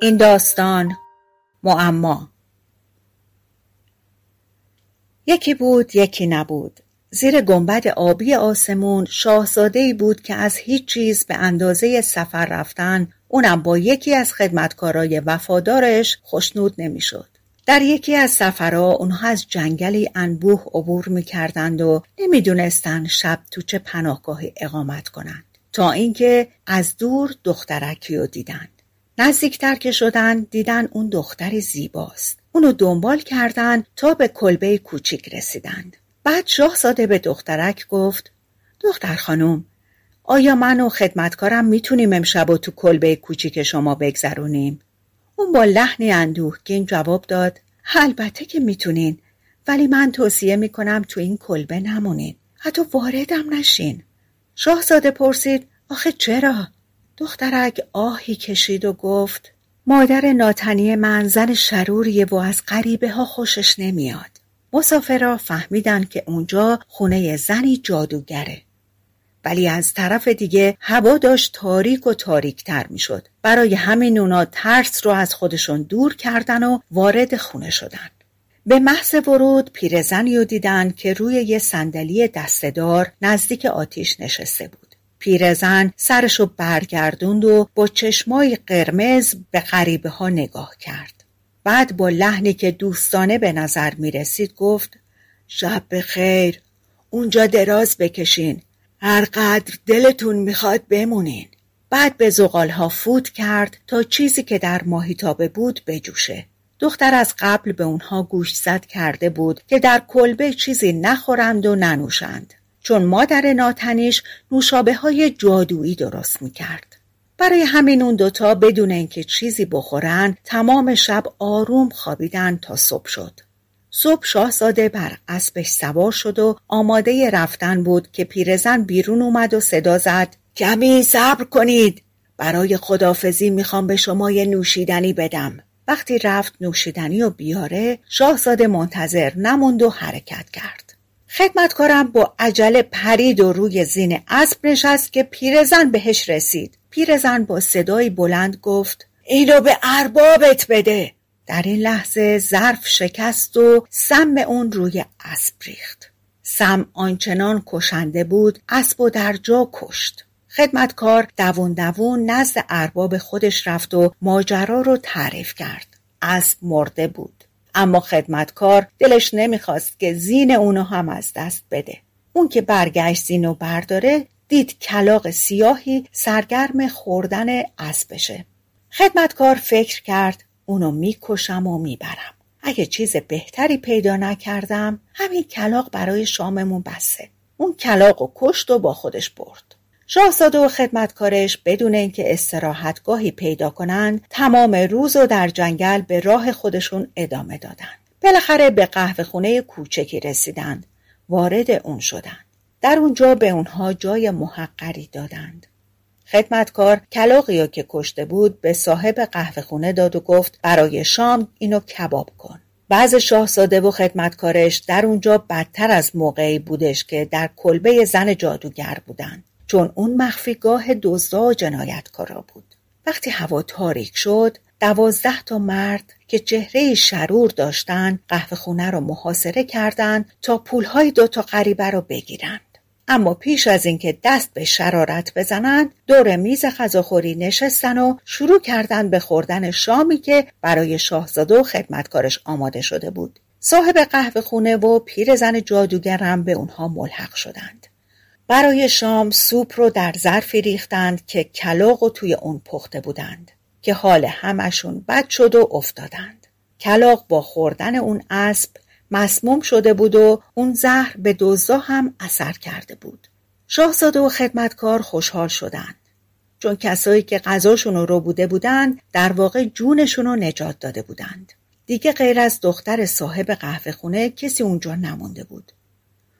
این داستان معما. یکی بود یکی نبود. زیر گنبد آبی آسمون شاهزاده بود که از هیچ چیز به اندازه سفر رفتن اونم با یکی از خدمتکارای وفادارش خوشنود نمی‌شد. در یکی از سفرها اونها از جنگلی انبوه عبور می‌کردند و نمی‌دونستند شب تو چه پناهگاهی اقامت کنند. تا اینکه از دور دخترکی رو دیدند نزدیکتر که شدن دیدن اون دختری زیباست اونو دنبال کردن تا به کلبه کوچیک رسیدند بعد شاهزاده به دخترک گفت دختر خانم آیا من و خدمتکارم می‌تونیم امشب و تو کلبه کوچیک شما بگذرونیم؟ اون با لحنی اندوهگین جواب داد البته که می‌تونین ولی من توصیه می‌کنم تو این کلبه نمونین حتی واردم نشین شاهزاده پرسید آخه چرا؟ دخترک آهی کشید و گفت مادر ناتنی من زن شروریه و از غریبه ها خوشش نمیاد. مسافرا فهمیدن که اونجا خونه زنی جادوگره. ولی از طرف دیگه هوا داشت تاریک و تاریکتر می‌شد. برای همین اونا ترس رو از خودشون دور کردن و وارد خونه شدن. به محض ورود پیرزنی رو دیدن که روی یه صندلی دستهدار نزدیک آتیش نشسته بود. پیرزن سرشو برگردوند و با چشمای قرمز به غریبه ها نگاه کرد. بعد با لحنی که دوستانه به نظر می رسید گفت شب خیر اونجا دراز بکشین. هر قدر دلتون می‌خواد بمونین. بعد به زغال ها فوت کرد تا چیزی که در ماهیتابه بود بجوشه. دختر از قبل به اونها گوشزد کرده بود که در کلبه چیزی نخورند و ننوشند. چون مادر ناتنیش نوشابه های جادویی درست می‌کرد. برای همین اون دوتا بدون اینکه چیزی بخورن تمام شب آروم خوابیدن تا صبح شد. صبح شاهزاده بر اسبش سوار شد و آماده رفتن بود که پیرزن بیرون اومد و صدا زد کمی صبر کنید برای خدافزی می‌خوام به شما یه نوشیدنی بدم وقتی رفت نوشیدنی و بیاره شاهزاده منتظر نموند و حرکت کرد خدمتکارم با عجله پرید و روی زین اسب نشست که پیرزن بهش رسید. پیرزن با صدایی بلند گفت اینو به اربابت بده. در این لحظه ظرف شکست و سم اون روی اسب ریخت. سم آنچنان کشنده بود اسب و در جا کشت. خدمتکار دوون دوون نزد ارباب خودش رفت و ماجرا رو تعریف کرد. اسب مرده بود. اما خدمتکار دلش نمی‌خواست که زین اونو هم از دست بده. اون که برگشت زینو برداره دید کلاق سیاهی سرگرم خوردن اسبشه. خدمتکار فکر کرد اونو می‌کشم و می‌برم. اگه چیز بهتری پیدا نکردم همین کلاق برای شاممون بسه. اون کلاق و کشت و با خودش برد. شاهزاده و خدمتکارش بدون اینکه استراحتگاهی پیدا کنند تمام روز و در جنگل به راه خودشون ادامه دادند. بالاخره به قهوه خونه کوچکی رسیدند. وارد اون شدند. در اونجا به اونها جای محقری دادند. خدمتکار کلاقی که کشته بود به صاحب قهوه خونه داد و گفت برای شام اینو کباب کن. بعض شاهزاده و خدمتکارش در اونجا بدتر از موقعی بودش که در کلبه زن جادوگر بودند. چون اون مخفیگاه دزدا و جنایتکارا بود. وقتی هوا تاریک شد دوازده تا مرد که چهره شرور داشتن قهوه خونه رو محاصره کردند تا پولهای دو تا غریبه رو بگیرند. اما پیش از اینکه دست به شرارت بزنند دور میز غذاخوری نشستن و شروع کردند به خوردن شامی که برای شاهزاده و خدمتکارش آماده شده بود. صاحب قهوه خونه و پیرزن جادوگرم به اونها ملحق شدند. برای شام سوپ رو در ظرفی ریختند که کلاق و توی اون پخته بودند که حال همشون بد شد و افتادند. کلاق با خوردن اون اسب مسموم شده بود و اون زهر به دزدا هم اثر کرده بود. شاهزاده و خدمتکار خوشحال شدند چون کسایی که غذاشون رو بوده بودند در واقع جونشون رو نجات داده بودند دیگه غیر از دختر صاحب قهوه خونه کسی اونجا نمونده بود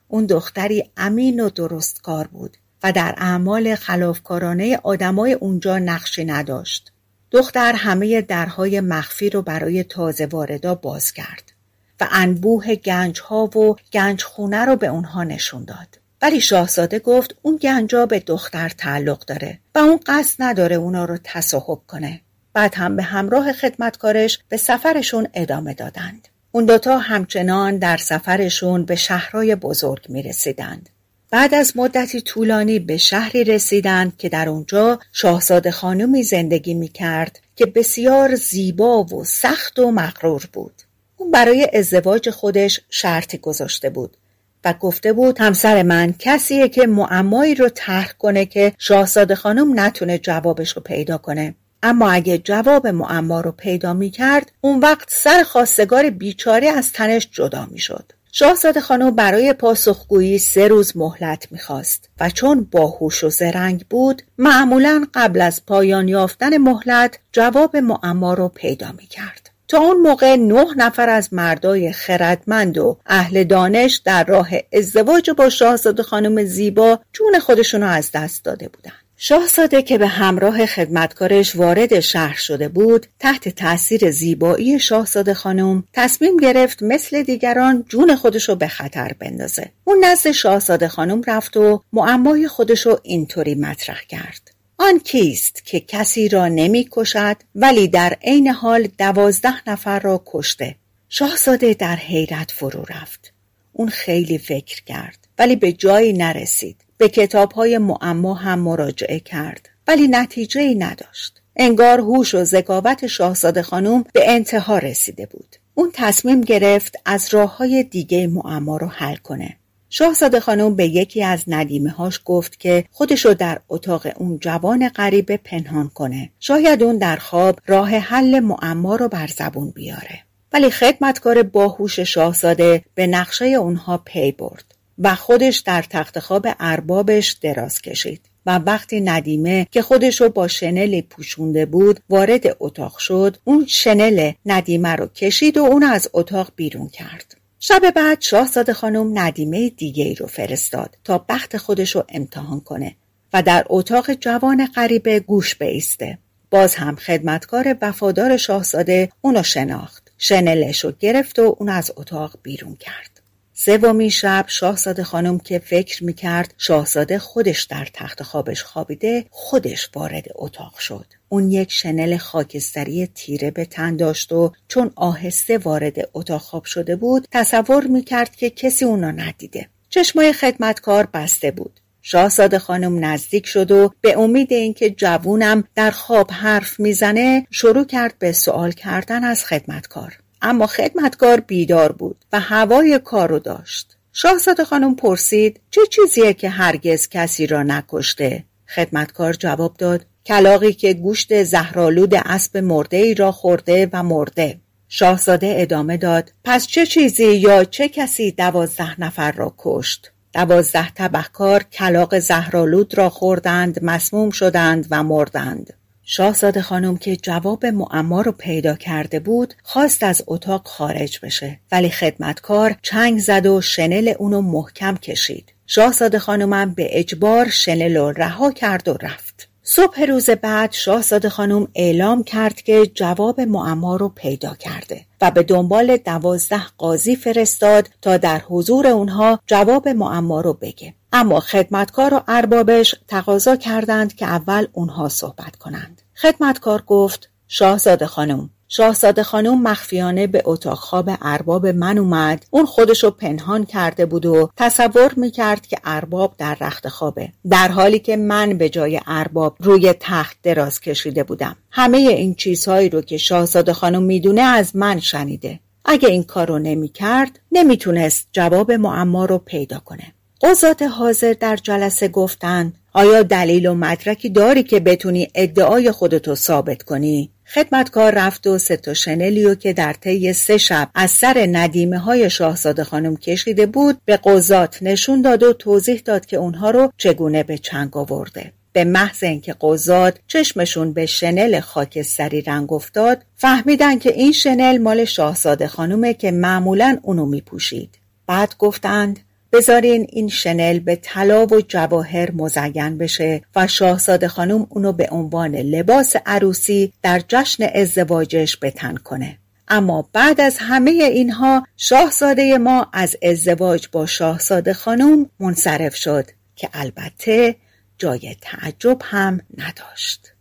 اون دختری امین و درستکار بود و در اعمال خلافکارانه آدمای اونجا نقشی نداشت دختر همه درهای مخفی رو برای تازه واردا باز کرد و انبوه گنج ها و گنج خونه رو به اونها نشون داد. ولی شاهزاده گفت اون گنجا به دختر تعلق داره و اون قصد نداره اونا رو تصاحب کنه. بعد هم به همراه خدمتکارش به سفرشون ادامه دادند. اون دوتا همچنان در سفرشون به شهرهای بزرگ می رسیدند. بعد از مدتی طولانی به شهری رسیدند که در اونجا شاهزاده خانمی زندگی می کرد که بسیار زیبا و سخت و مغرور بود. اون برای ازدواج خودش شرطی گذاشته بود و گفته بود همسر من کسیه که معمایی رو طرح کنه که شاهزاده خانم نتونه جوابش رو پیدا کنه اما اگه جواب معما رو پیدا می کرد اون وقت سر خواستگار بیچاره از تنش جدا می شد. شاهزاده خانم برای پاسخگویی سه روز مهلت می‌خواست و چون باهوش و زرنگ بود معمولا قبل از پایان یافتن مهلت جواب معما رو پیدا می‌کرد تا اون موقع نه نفر از مردای خردمند و اهل دانش در راه ازدواج با شاهزاده خانم زیبا جون خودشون رو از دست داده بودند. شاهزاده که به همراه خدمتکارش وارد شهر شده بود تحت تاثیر زیبایی شاهزاده خانم تصمیم گرفت مثل دیگران جون خودشو به خطر بندازه. اون نزد شاهزاده خانم رفت و معمای خودشو اینطوری مطرح کرد. آن کیست که کسی را نمی کشد ولی در عین حال دوازده نفر را کشته. شاهزاده در حیرت فرو رفت. اون خیلی فکر کرد ولی به جایی نرسید. به کتاب های معما هم مراجعه کرد ولی نتیجه ای نداشت. انگار هوش و ذکاوت شاهزاده خانم به انتها رسیده بود. اون تصمیم گرفت از راه های دیگه معما رو حل کنه. شاهزاده خانم به یکی از ندیمه هاش گفت که خودشو در اتاق اون جوان غریبه پنهان کنه. شاید اون در خواب راه حل معما رو بر زبون بیاره. ولی خدمتکار باهوش شاهزاده به نقشه اونها پی برد. و خودش در تخت خواب اربابش دراز کشید. و وقتی ندیمه که خودشو با شنل پوشونده بود وارد اتاق شد اون شنل ندیمه رو کشید و اون از اتاق بیرون کرد. شب بعد شاهزاده خانم ندیمه دیگه ای رو فرستاد تا بخت خودش رو امتحان کنه و در اتاق جوان غریبه گوش بیسته. باز هم خدمتکار وفادار شاهزاده اونو شناخت. شنلش رو گرفت و اون از اتاق بیرون کرد. سومین شب شاهزاده خانم که فکر می‌کرد شاهزاده خودش در تخت خوابش خوابیده خودش وارد اتاق شد. اون یک شنل خاکستری تیره به تن داشت و چون آهسته وارد اتاق خواب شده بود تصور می‌کرد که کسی اونو ندیده. چشمای خدمتکار بسته بود. شاهزاده خانم نزدیک شد و به امید اینکه جوونم در خواب حرف می‌زنه شروع کرد به سوال کردن از خدمتکار. اما خدمتکار بیدار بود و هوای کارو داشت. شاهزاده خانم پرسید چه چیزیه که هرگز کسی را نکشته؟ خدمتکار جواب داد کلاقی که گوشت زهرالود اسب مرده ای را خورده و مرده. شاهزاده ادامه داد پس چه چیزی یا چه کسی دوازده نفر را کشت؟ دوازده تبهکار کلاق زهرالود را خوردند مسموم شدند و مردند. شاهزاده خانم که جواب معما رو پیدا کرده بود خواست از اتاق خارج بشه. ولی خدمتکار چنگ زد و شنل اونو محکم کشید. شاهزاده خانمم به اجبار شنل رو رها کرد و رفت. صبح روز بعد شاهزاده خانم اعلام کرد که جواب معما رو پیدا کرده و به دنبال دوازده قاضی فرستاد تا در حضور اونها جواب معما رو بگه. اما خدمتکار و اربابش تقاضا کردند که اول اونها صحبت کنند. خدمتکار گفت شاهزاده خانم شاهزاده خانم مخفیانه به اتاق خواب ارباب من اومد. اون خودشو پنهان کرده بود و تصور می‌کرد که ارباب در رخت خوابه. در حالی که من به جای ارباب روی تخت دراز کشیده بودم. همه این چیزهایی رو که شاهزاده خانم می‌دونه از من شنیده. اگه این کارو نمی‌کرد نمی‌تونست جواب معما رو پیدا کنه. قضات حاضر در جلسه گفتند آیا دلیل و مدرکی داری که بتونی ادعای خودتو ثابت کنی؟ خدمتکار رفت و سه شنلیو که در طی سه شب از سر ندیمه های شاهزاده خانم کشیده بود به قضات نشون داد و توضیح داد که اونها رو چگونه به چنگ آورده به محض اینکه قضات چشمشون به شنل خاکستری رنگ افتاد فهمیدن که این شنل مال شاهزاده خانومه که معمولا اونو میپوشید بعد گفتند بذارین این شنل به طلا و جواهر مزین بشه و شاهزاده خانم اونو به عنوان لباس عروسی در جشن ازدواجش بتن کنه. اما بعد از همه اینها شاهزاده ما از ازدواج با شاهزاده خانم منصرف شد که البته جای تعجب هم نداشت.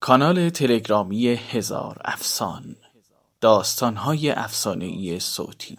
کانال تلگرامی هزار افسان داستانهای افسانهای صوتی.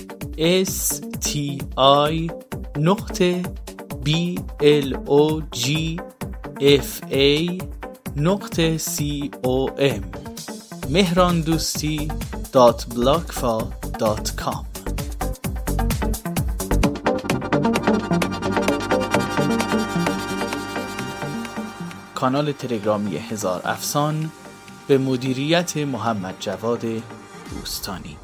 s t i نقطه b l o g f a نقطه c o m مهران دوستی dot بلاگفا دات کام کانال تلگرامی هزار افسان به مدیریت محمد جواد دوستانی